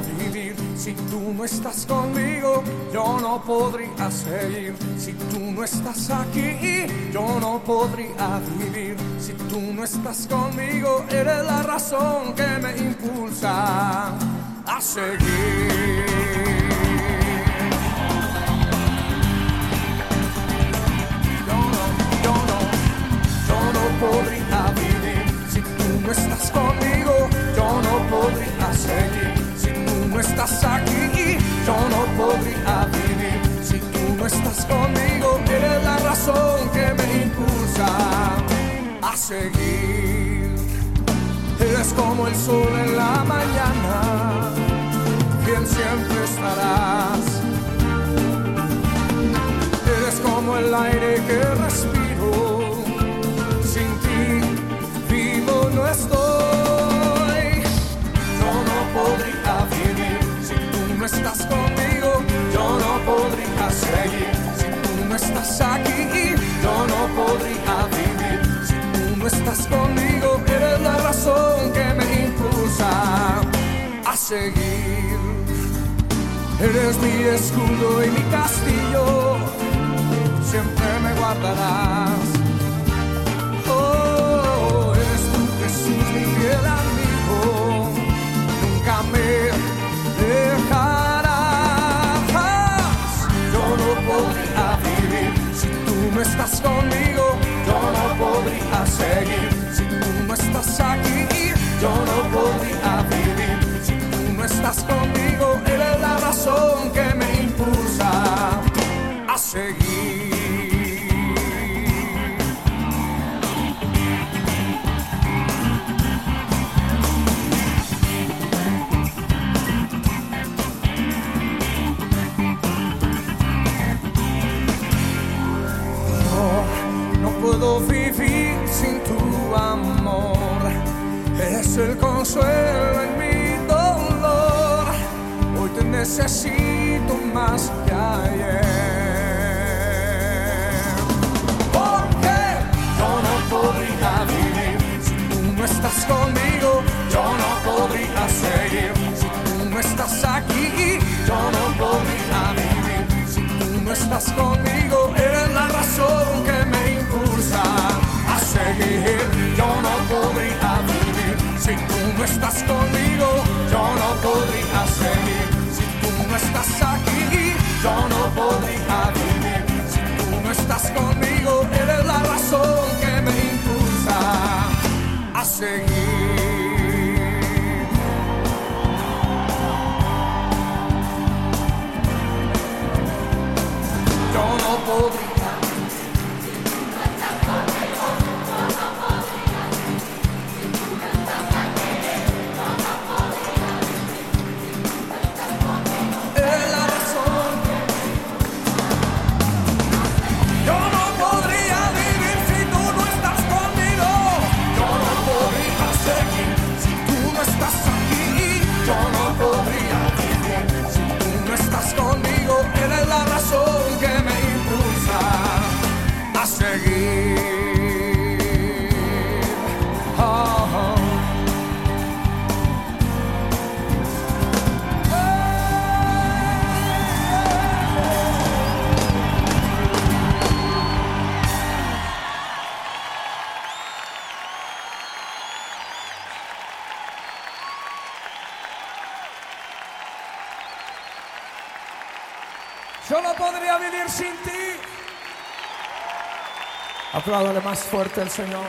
vivir si tú no estás conmigo. Yo no podría seguir si tú no estás aquí. Yo no podría vivir si tú no estás conmigo. Eres la razón que me impulsa a seguir. Estás aquí. Yo no podría vivir si tú no estás conmigo. Eres la razón que me impulsa a seguir. Eres como el sol en la mañana, quien siempre estarás. Eres como el aire que respiro, estás aquí. Yo no podría vivir si tú no estás conmigo. Eres la razón que me impulsa a seguir. Eres mi escudo y mi castillo siempre me guardarás. Seguir si tú no estás aquí. Yo no podría vivir si tú no estás conmigo, eres la razón que me impulsa a seguir. Puedo vivir el consuelo en mi dolor. Hoy te necesito más que ayer. Porque yo no podría vivir si tú no estás conmigo. Yo no podría seguir si tú no estás aquí. Yo no podría vivir si tú no estás conmigo. Seguir. Oh, oh. Yo no podría vivir sin ti. Apláudale más fuerte al Señor.